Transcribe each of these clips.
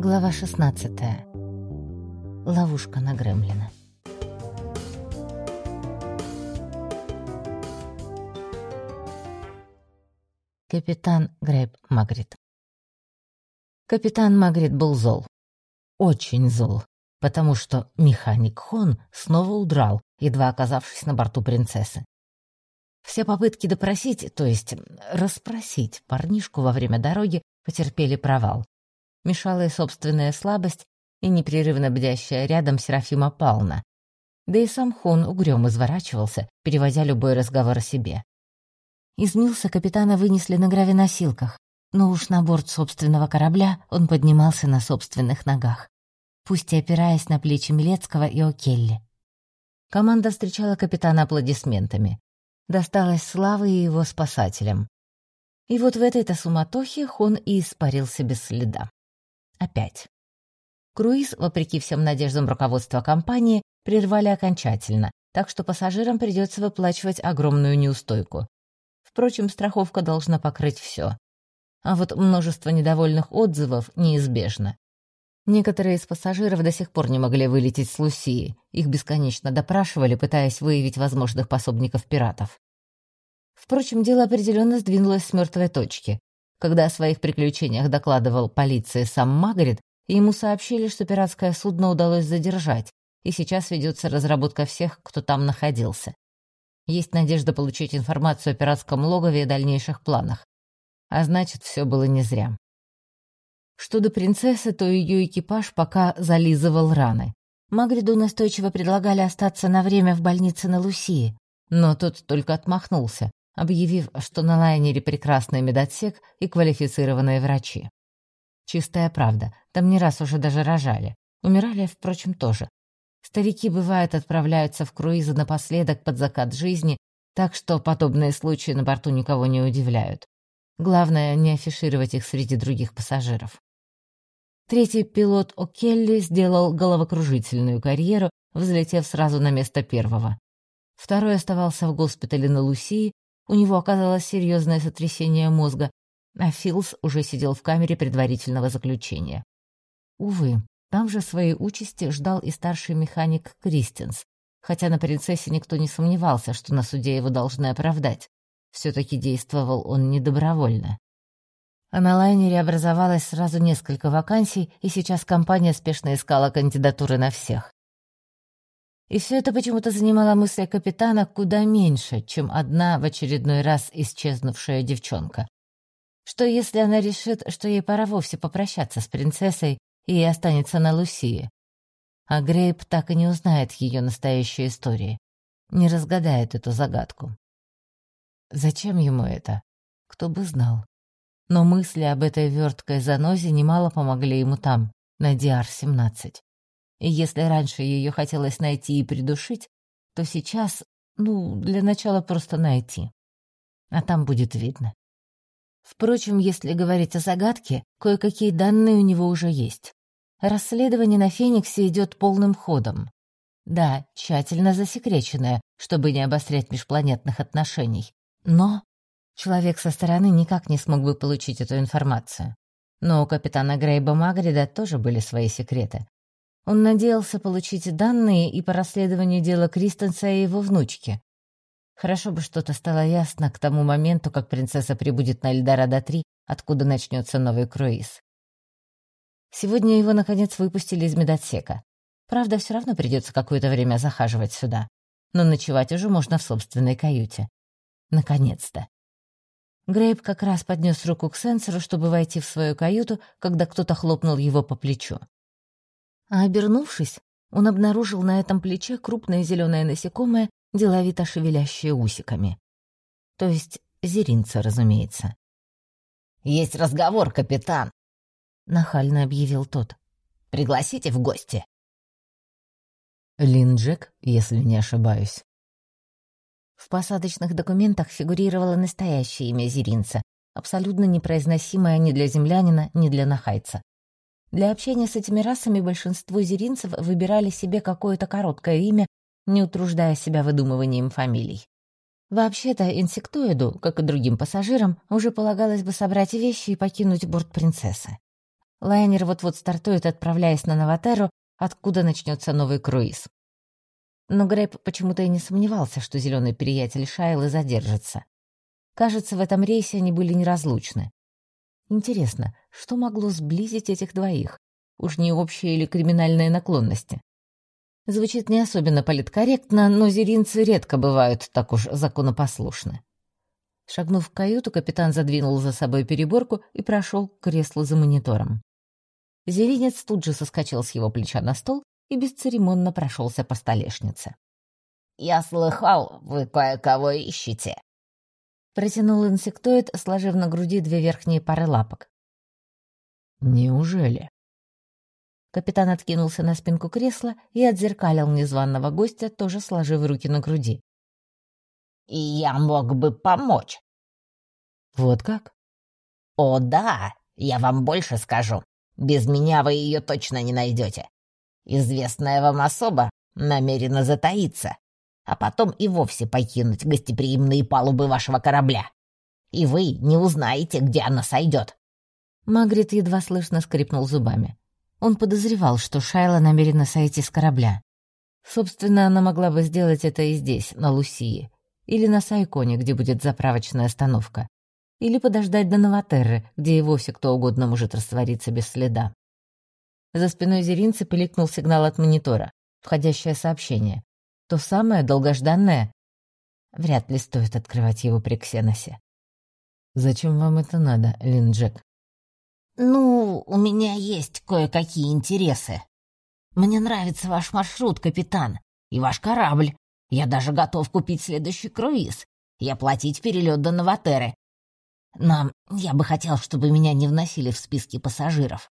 Глава 16. Ловушка на Гремлина. Капитан Грейп Магрит. Капитан Магрит был зол. Очень зол, потому что механик Хон снова удрал, едва оказавшись на борту принцессы. Все попытки допросить, то есть расспросить парнишку во время дороги потерпели провал. Мешала и собственная слабость, и непрерывно бдящая рядом Серафима Павловна. Да и сам Хон угрём изворачивался, переводя любой разговор о себе. Из Милса капитана вынесли на гравиносилках, но уж на борт собственного корабля он поднимался на собственных ногах, пусть и опираясь на плечи Милецкого и О'Келли. Команда встречала капитана аплодисментами. Досталось славы и его спасателям. И вот в этой-то суматохе Хон и испарился без следа. Опять. Круиз, вопреки всем надеждам руководства компании, прервали окончательно, так что пассажирам придется выплачивать огромную неустойку. Впрочем, страховка должна покрыть все. А вот множество недовольных отзывов неизбежно. Некоторые из пассажиров до сих пор не могли вылететь с Лусии. Их бесконечно допрашивали, пытаясь выявить возможных пособников пиратов. Впрочем, дело определенно сдвинулось с мертвой точки. Когда о своих приключениях докладывал полиции сам Магрит, ему сообщили, что пиратское судно удалось задержать, и сейчас ведется разработка всех, кто там находился. Есть надежда получить информацию о пиратском логове и дальнейших планах. А значит, все было не зря. Что до принцессы, то ее экипаж пока зализывал раны. Магриду настойчиво предлагали остаться на время в больнице на Лусии, но тот только отмахнулся, объявив, что на лайнере прекрасный медотсек и квалифицированные врачи. Чистая правда, там не раз уже даже рожали. Умирали, впрочем, тоже. Старики, бывает, отправляются в круизы напоследок под закат жизни, так что подобные случаи на борту никого не удивляют. Главное, не афишировать их среди других пассажиров. Третий пилот О'Келли сделал головокружительную карьеру, взлетев сразу на место первого. Второй оставался в госпитале на Лусии, у него оказалось серьезное сотрясение мозга, а Филс уже сидел в камере предварительного заключения. Увы, там же своей участи ждал и старший механик Кристенс, хотя на принцессе никто не сомневался, что на суде его должны оправдать. Все-таки действовал он недобровольно. А на лайнере образовалось сразу несколько вакансий, и сейчас компания спешно искала кандидатуры на всех. И все это почему-то занимало мысли капитана куда меньше, чем одна в очередной раз исчезнувшая девчонка. Что если она решит, что ей пора вовсе попрощаться с принцессой и останется на Лусии? А Грейп так и не узнает ее настоящей истории, не разгадает эту загадку. Зачем ему это? Кто бы знал. Но мысли об этой верткой занозе немало помогли ему там, на Диар-17. И если раньше ее хотелось найти и придушить, то сейчас, ну, для начала просто найти. А там будет видно. Впрочем, если говорить о загадке, кое-какие данные у него уже есть. Расследование на Фениксе идет полным ходом. Да, тщательно засекреченное, чтобы не обострять межпланетных отношений. Но человек со стороны никак не смог бы получить эту информацию. Но у капитана Грейба Магрида тоже были свои секреты. Он надеялся получить данные и по расследованию дела Кристенса и его внучки. Хорошо бы что-то стало ясно к тому моменту, как принцесса прибудет на Эльдорадо-3, откуда начнется новый круиз. Сегодня его, наконец, выпустили из медотсека. Правда, все равно придется какое-то время захаживать сюда. Но ночевать уже можно в собственной каюте. Наконец-то. Грейп как раз поднес руку к сенсору, чтобы войти в свою каюту, когда кто-то хлопнул его по плечу. А обернувшись, он обнаружил на этом плече крупное зеленое насекомое, деловито шевелящее усиками. То есть зеринца, разумеется. «Есть разговор, капитан!» — нахально объявил тот. «Пригласите в гости!» Лин Джек, если не ошибаюсь. В посадочных документах фигурировало настоящее имя зеринца, абсолютно непроизносимое ни для землянина, ни для нахайца. Для общения с этими расами большинство зеринцев выбирали себе какое-то короткое имя, не утруждая себя выдумыванием фамилий. Вообще-то инсектоиду, как и другим пассажирам, уже полагалось бы собрать вещи и покинуть борт принцессы. Лайнер вот-вот стартует, отправляясь на Новотеру, откуда начнется новый круиз. Но Грейп почему-то и не сомневался, что зеленый приятель Шайлы задержится. Кажется, в этом рейсе они были неразлучны. Интересно, что могло сблизить этих двоих? Уж не общие или криминальные наклонности? Звучит не особенно политкорректно, но зеринцы редко бывают так уж законопослушны. Шагнув в каюту, капитан задвинул за собой переборку и прошел к креслу за монитором. Зеринец тут же соскочил с его плеча на стол и бесцеремонно прошелся по столешнице. «Я слыхал, вы кое-кого ищете», Протянул инсектоид, сложив на груди две верхние пары лапок. «Неужели?» Капитан откинулся на спинку кресла и отзеркалил незваного гостя, тоже сложив руки на груди. «И я мог бы помочь». «Вот как?» «О, да, я вам больше скажу. Без меня вы ее точно не найдете. Известная вам особа намерена затаиться а потом и вовсе покинуть гостеприимные палубы вашего корабля. И вы не узнаете, где она сойдет. Магрит едва слышно скрипнул зубами. Он подозревал, что Шайла намерена сойти с корабля. Собственно, она могла бы сделать это и здесь, на Лусии. Или на Сайконе, где будет заправочная остановка. Или подождать до Новотерры, где и вовсе кто угодно может раствориться без следа. За спиной Зеринцы пиликнул сигнал от монитора. Входящее сообщение. То самое долгожданное. Вряд ли стоит открывать его при Ксеносе. «Зачем вам это надо, Лин Джек?» «Ну, у меня есть кое-какие интересы. Мне нравится ваш маршрут, капитан, и ваш корабль. Я даже готов купить следующий круиз и оплатить перелет до Новотеры. Но я бы хотел, чтобы меня не вносили в списки пассажиров.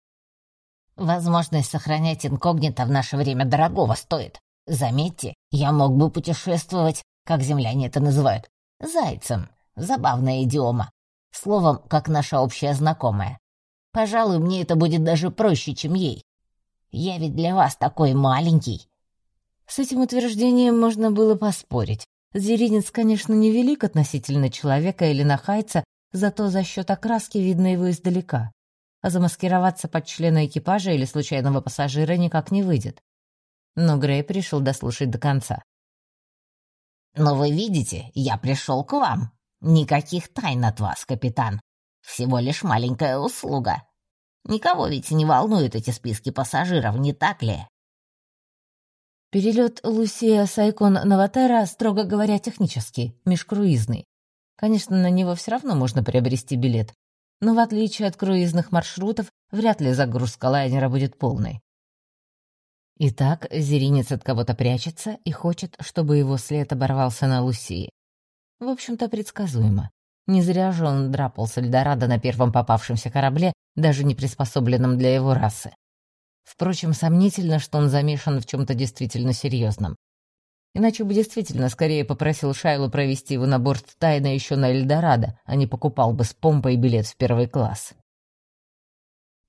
Возможность сохранять инкогнито в наше время дорогого стоит. Заметьте, я мог бы путешествовать, как земляне это называют, зайцем. Забавная идиома. Словом, как наша общая знакомая. Пожалуй, мне это будет даже проще, чем ей. Я ведь для вас такой маленький. С этим утверждением можно было поспорить. Зеринец, конечно, невелик относительно человека или нахайца, зато за счет окраски видно его издалека. А замаскироваться под члена экипажа или случайного пассажира никак не выйдет но Грей пришел дослушать до конца. «Но вы видите, я пришел к вам. Никаких тайн от вас, капитан. Всего лишь маленькая услуга. Никого ведь не волнуют эти списки пассажиров, не так ли?» Перелет Лусия Сайкон Новотера, строго говоря, технический, межкруизный. Конечно, на него все равно можно приобрести билет, но в отличие от круизных маршрутов, вряд ли загрузка лайнера будет полной. Итак, зеринец от кого-то прячется и хочет, чтобы его след оборвался на Лусии. В общем-то, предсказуемо. Не зря же он драпал с Эльдорадо на первом попавшемся корабле, даже не приспособленном для его расы. Впрочем, сомнительно, что он замешан в чем-то действительно серьезном. Иначе бы действительно скорее попросил Шайлу провести его на борт тайно еще на Эльдорадо, а не покупал бы с помпой билет в первый класс.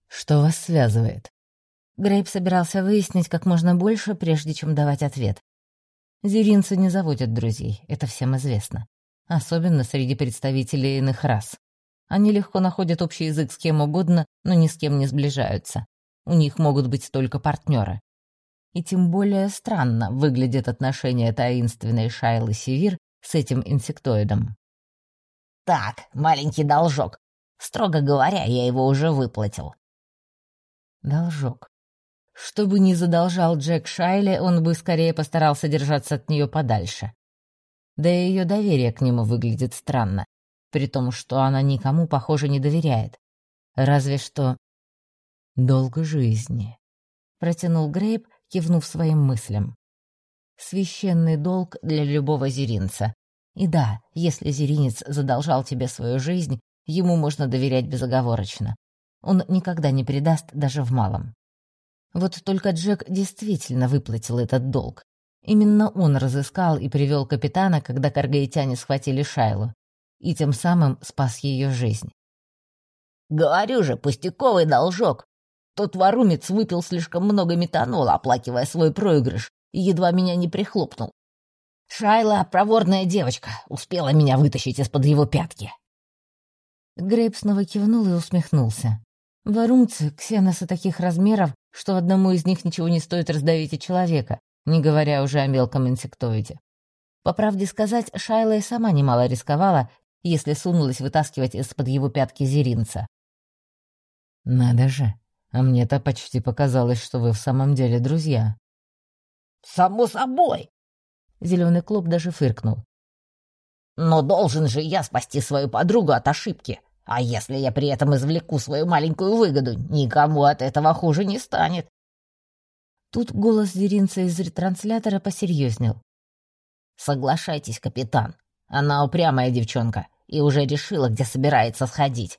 «Что вас связывает?» Грейп собирался выяснить как можно больше, прежде чем давать ответ. Зеринцы не заводят друзей, это всем известно. Особенно среди представителей иных рас. Они легко находят общий язык с кем угодно, но ни с кем не сближаются. У них могут быть только партнеры. И тем более странно выглядят отношения таинственной Шайлы Севир с этим инсектоидом. «Так, маленький должок. Строго говоря, я его уже выплатил». Должок. Что бы ни задолжал Джек Шайли, он бы скорее постарался держаться от нее подальше. Да и ее доверие к нему выглядит странно, при том, что она никому, похоже, не доверяет. Разве что... «Долг жизни», — протянул Грейп, кивнув своим мыслям. «Священный долг для любого зеринца. И да, если зеринец задолжал тебе свою жизнь, ему можно доверять безоговорочно. Он никогда не предаст даже в малом. Вот только Джек действительно выплатил этот долг. Именно он разыскал и привел капитана, когда каргаитяне схватили Шайлу, и тем самым спас ее жизнь. «Говорю же, пустяковый должок. Тот ворумец выпил слишком много метанола, оплакивая свой проигрыш, и едва меня не прихлопнул. Шайла — проворная девочка, успела меня вытащить из-под его пятки». Грейп снова кивнул и усмехнулся. Варумцы — ксеносы таких размеров, что одному из них ничего не стоит раздавить и человека, не говоря уже о мелком инсектоиде. По правде сказать, Шайла и сама немало рисковала, если сунулась вытаскивать из-под его пятки зеринца. «Надо же, а мне-то почти показалось, что вы в самом деле друзья». «Само собой!» Зеленый клуб даже фыркнул. «Но должен же я спасти свою подругу от ошибки. А если я при этом извлеку свою маленькую выгоду, никому от этого хуже не станет». Тут голос зеринца из ретранслятора посерьезнел. «Соглашайтесь, капитан. Она упрямая девчонка и уже решила, где собирается сходить.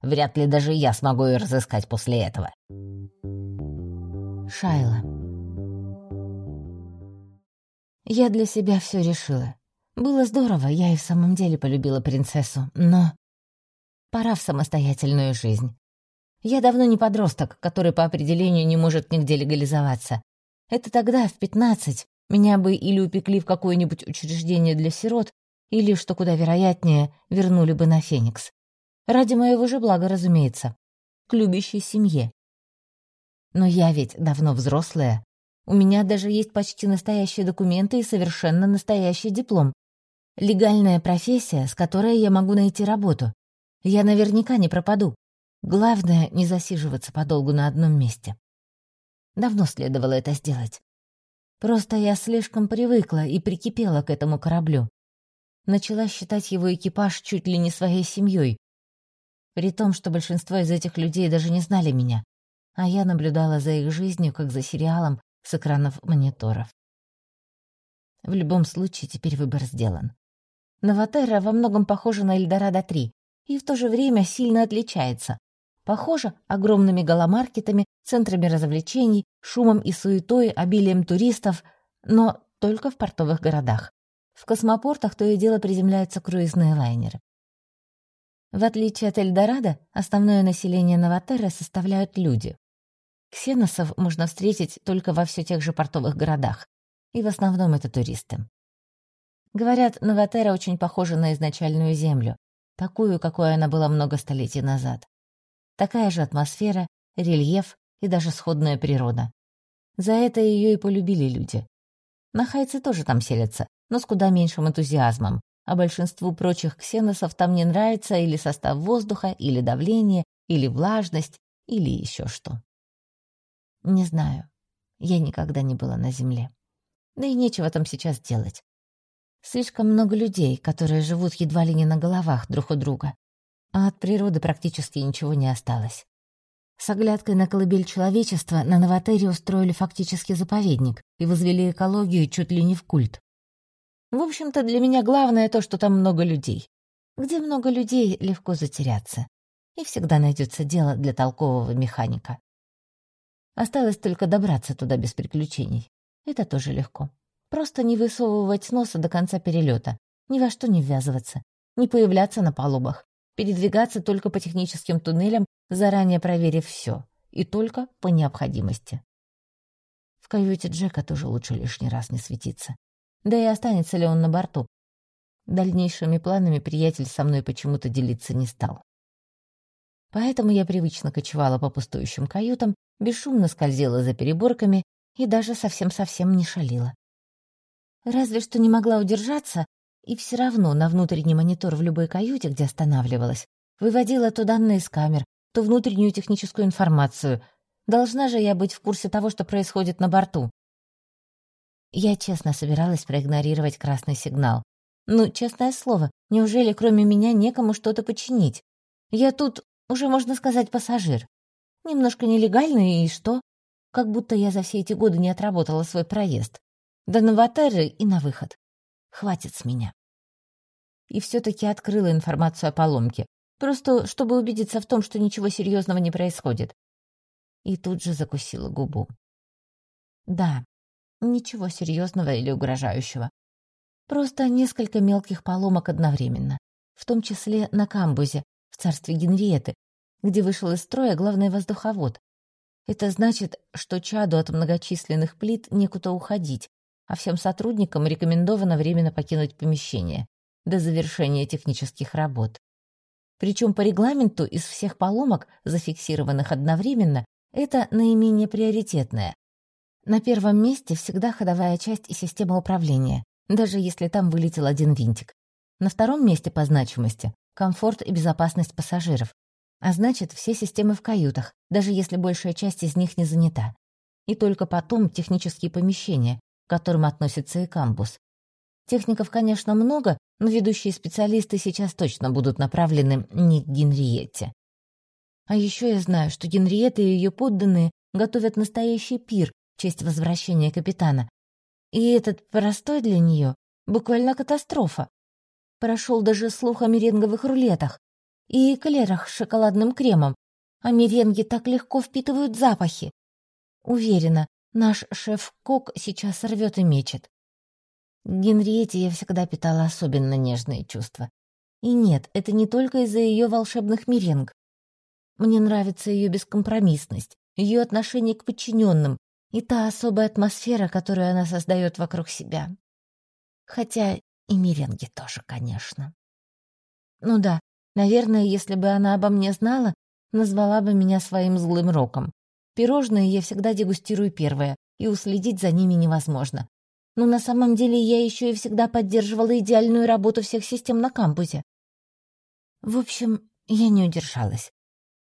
Вряд ли даже я смогу ее разыскать после этого». Шайла. Я для себя все решила. Было здорово, я и в самом деле полюбила принцессу, но... Пора в самостоятельную жизнь. Я давно не подросток, который по определению не может нигде легализоваться. Это тогда, в пятнадцать, меня бы или упекли в какое-нибудь учреждение для сирот, или, что куда вероятнее, вернули бы на Феникс. Ради моего же блага, разумеется. К любящей семье. Но я ведь давно взрослая. У меня даже есть почти настоящие документы и совершенно настоящий диплом. Легальная профессия, с которой я могу найти работу. Я наверняка не пропаду. Главное — не засиживаться подолгу на одном месте. Давно следовало это сделать. Просто я слишком привыкла и прикипела к этому кораблю. Начала считать его экипаж чуть ли не своей семьей. При том, что большинство из этих людей даже не знали меня, а я наблюдала за их жизнью, как за сериалом с экранов мониторов. В любом случае, теперь выбор сделан. Новотерра во многом похожа на Эльдорадо-3 и в то же время сильно отличается. Похожа огромными галомаркетами, центрами развлечений, шумом и суетой, обилием туристов, но только в портовых городах. В космопортах то и дело приземляются круизные лайнеры. В отличие от Эльдорадо, основное население Новотерры составляют люди. Ксеносов можно встретить только во все тех же портовых городах, и в основном это туристы. Говорят, Новотерра очень похожа на изначальную Землю, такую, какой она была много столетий назад. Такая же атмосфера, рельеф и даже сходная природа. За это ее и полюбили люди. Нахайцы тоже там селятся, но с куда меньшим энтузиазмом, а большинству прочих ксеносов там не нравится или состав воздуха, или давление, или влажность, или еще что. Не знаю. Я никогда не была на Земле. Да и нечего там сейчас делать. Слишком много людей, которые живут едва ли не на головах друг у друга а от природы практически ничего не осталось. С оглядкой на колыбель человечества на Новотере устроили фактически заповедник и возвели экологию чуть ли не в культ. В общем-то, для меня главное то, что там много людей. Где много людей, легко затеряться. И всегда найдется дело для толкового механика. Осталось только добраться туда без приключений. Это тоже легко. Просто не высовывать носа до конца перелета, ни во что не ввязываться, не появляться на палубах, передвигаться только по техническим туннелям, заранее проверив все, и только по необходимости. В каюте Джека тоже лучше лишний раз не светиться. Да и останется ли он на борту? Дальнейшими планами приятель со мной почему-то делиться не стал. Поэтому я привычно кочевала по пустующим каютам, бесшумно скользила за переборками и даже совсем-совсем не шалила. Разве что не могла удержаться и все равно на внутренний монитор в любой каюте, где останавливалась, выводила то данные с камер, то внутреннюю техническую информацию. Должна же я быть в курсе того, что происходит на борту. Я честно собиралась проигнорировать красный сигнал. Ну, честное слово, неужели кроме меня некому что-то починить? Я тут, уже можно сказать, пассажир. Немножко нелегальный, и что? Как будто я за все эти годы не отработала свой проезд. До Новотерры и на выход. Хватит с меня. И все-таки открыла информацию о поломке, просто чтобы убедиться в том, что ничего серьезного не происходит. И тут же закусила губу. Да, ничего серьезного или угрожающего. Просто несколько мелких поломок одновременно, в том числе на камбузе, в царстве Генриеты, где вышел из строя главный воздуховод. Это значит, что чаду от многочисленных плит некуда уходить, а всем сотрудникам рекомендовано временно покинуть помещение до завершения технических работ. Причем по регламенту из всех поломок, зафиксированных одновременно, это наименее приоритетная. На первом месте всегда ходовая часть и система управления, даже если там вылетел один винтик. На втором месте по значимости — комфорт и безопасность пассажиров. А значит, все системы в каютах, даже если большая часть из них не занята. И только потом технические помещения, к которым относится и камбус. Техников, конечно, много, но ведущие специалисты сейчас точно будут направлены не к Генриетте. А еще я знаю, что Генриетта и ее подданные готовят настоящий пир в честь возвращения капитана. И этот простой для нее буквально катастрофа. Прошел даже слух о меренговых рулетах и эклерах с шоколадным кремом, а меренги так легко впитывают запахи. Уверена, наш шеф-кок сейчас рвет и мечет. К Генриете я всегда питала особенно нежные чувства. И нет, это не только из-за ее волшебных меренг. Мне нравится ее бескомпромиссность, ее отношение к подчиненным и та особая атмосфера, которую она создает вокруг себя. Хотя и меренги тоже, конечно. Ну да, наверное, если бы она обо мне знала, назвала бы меня своим злым роком. Пирожные я всегда дегустирую первое, и уследить за ними невозможно. Но на самом деле я еще и всегда поддерживала идеальную работу всех систем на кампусе. В общем, я не удержалась.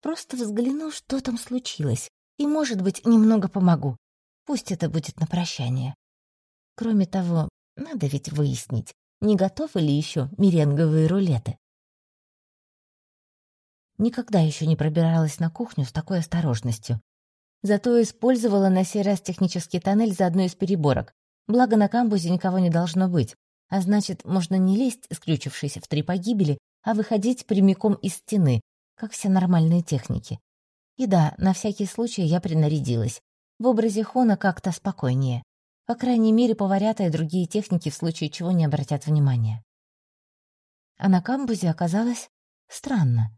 Просто взгляну, что там случилось, и, может быть, немного помогу. Пусть это будет на прощание. Кроме того, надо ведь выяснить, не готовы ли еще меренговые рулеты. Никогда еще не пробиралась на кухню с такой осторожностью. Зато использовала на сей раз технический тоннель за одной из переборок, Благо на камбузе никого не должно быть, а значит, можно не лезть, скрючившись в три погибели, а выходить прямиком из стены, как все нормальные техники. И да, на всякий случай я принарядилась. В образе Хона как-то спокойнее. По крайней мере, поварята и другие техники в случае чего не обратят внимания. А на камбузе оказалось странно.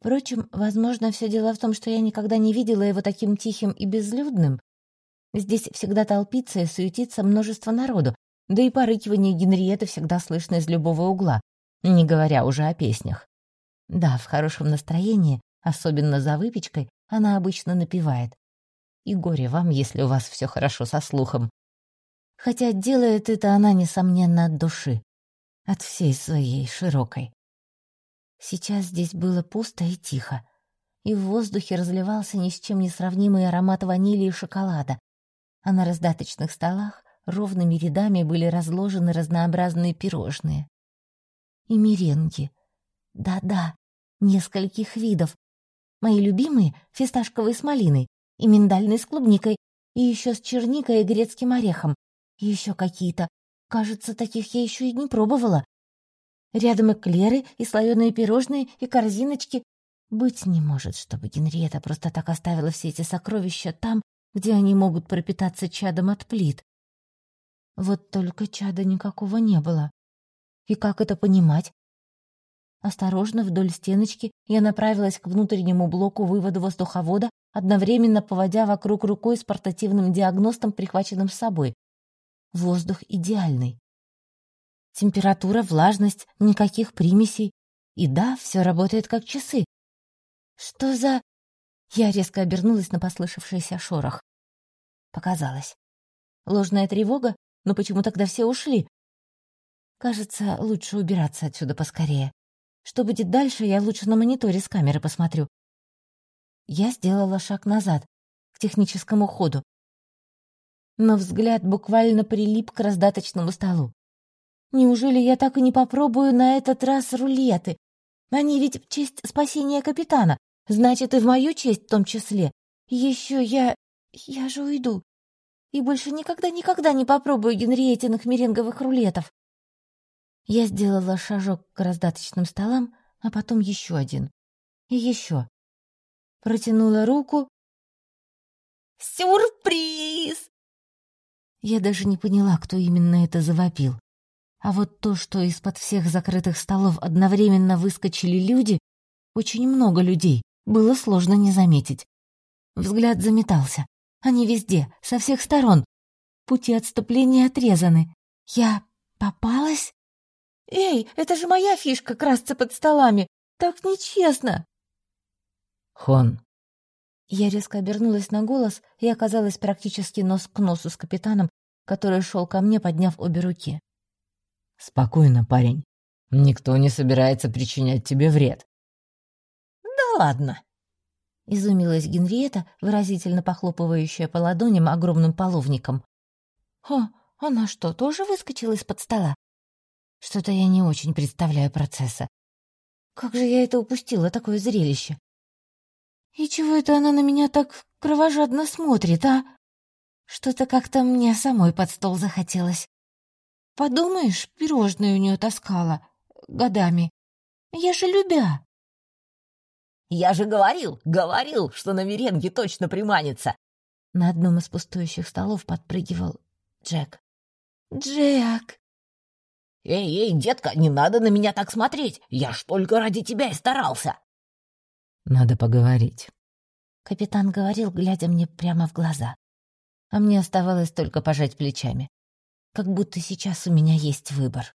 Впрочем, возможно, все дело в том, что я никогда не видела его таким тихим и безлюдным, Здесь всегда толпится и суетится множество народу, да и порыкивание Генриетты всегда слышно из любого угла, не говоря уже о песнях. Да, в хорошем настроении, особенно за выпечкой, она обычно напевает. И горе вам, если у вас все хорошо со слухом. Хотя делает это она, несомненно, от души, от всей своей широкой. Сейчас здесь было пусто и тихо, и в воздухе разливался ни с чем не сравнимый аромат ванили и шоколада, а на раздаточных столах ровными рядами были разложены разнообразные пирожные. И меренги. Да-да, нескольких видов. Мои любимые — фисташковые с малиной, и миндальные с клубникой, и еще с черникой и грецким орехом, и еще какие-то. Кажется, таких я еще и не пробовала. Рядом эклеры, и слоеные пирожные, и корзиночки. Быть не может, чтобы Генриетта просто так оставила все эти сокровища там, где они могут пропитаться чадом от плит. Вот только чада никакого не было. И как это понимать? Осторожно вдоль стеночки я направилась к внутреннему блоку вывода воздуховода, одновременно поводя вокруг рукой с портативным диагностом, прихваченным с собой. Воздух идеальный. Температура, влажность, никаких примесей. И да, все работает как часы. Что за... Я резко обернулась на послышавшийся шорох. Показалось. Ложная тревога? Но почему тогда все ушли? Кажется, лучше убираться отсюда поскорее. Что будет дальше, я лучше на мониторе с камеры посмотрю. Я сделала шаг назад, к техническому ходу. Но взгляд буквально прилип к раздаточному столу. Неужели я так и не попробую на этот раз рулеты? Они ведь в честь спасения капитана, значит, и в мою честь в том числе. Еще я... я же уйду. И больше никогда-никогда не попробую Генриетиных меренговых рулетов. Я сделала шажок к раздаточным столам, а потом еще один. И еще. Протянула руку. «Сюрприз!» Я даже не поняла, кто именно это завопил. А вот то, что из-под всех закрытых столов одновременно выскочили люди, очень много людей, было сложно не заметить. Взгляд заметался. Они везде, со всех сторон. Пути отступления отрезаны. Я попалась? Эй, это же моя фишка — красться под столами. Так нечестно!» «Хон!» Я резко обернулась на голос и оказалась практически нос к носу с капитаном, который шел ко мне, подняв обе руки. «Спокойно, парень. Никто не собирается причинять тебе вред». «Да ладно!» — изумилась Генриетта, выразительно похлопывающая по ладоням огромным половником. «О, она что, тоже выскочила из-под стола? Что-то я не очень представляю процесса. Как же я это упустила, такое зрелище? И чего это она на меня так кровожадно смотрит, а? Что-то как-то мне самой под стол захотелось. Подумаешь, пирожные у нее таскала годами. Я же любя. «Я же говорил, говорил, что на меренге точно приманится!» На одном из пустующих столов подпрыгивал Джек. «Джек!» «Эй, эй, детка, не надо на меня так смотреть! Я ж только ради тебя и старался!» «Надо поговорить». Капитан говорил, глядя мне прямо в глаза. А мне оставалось только пожать плечами. Как будто сейчас у меня есть выбор.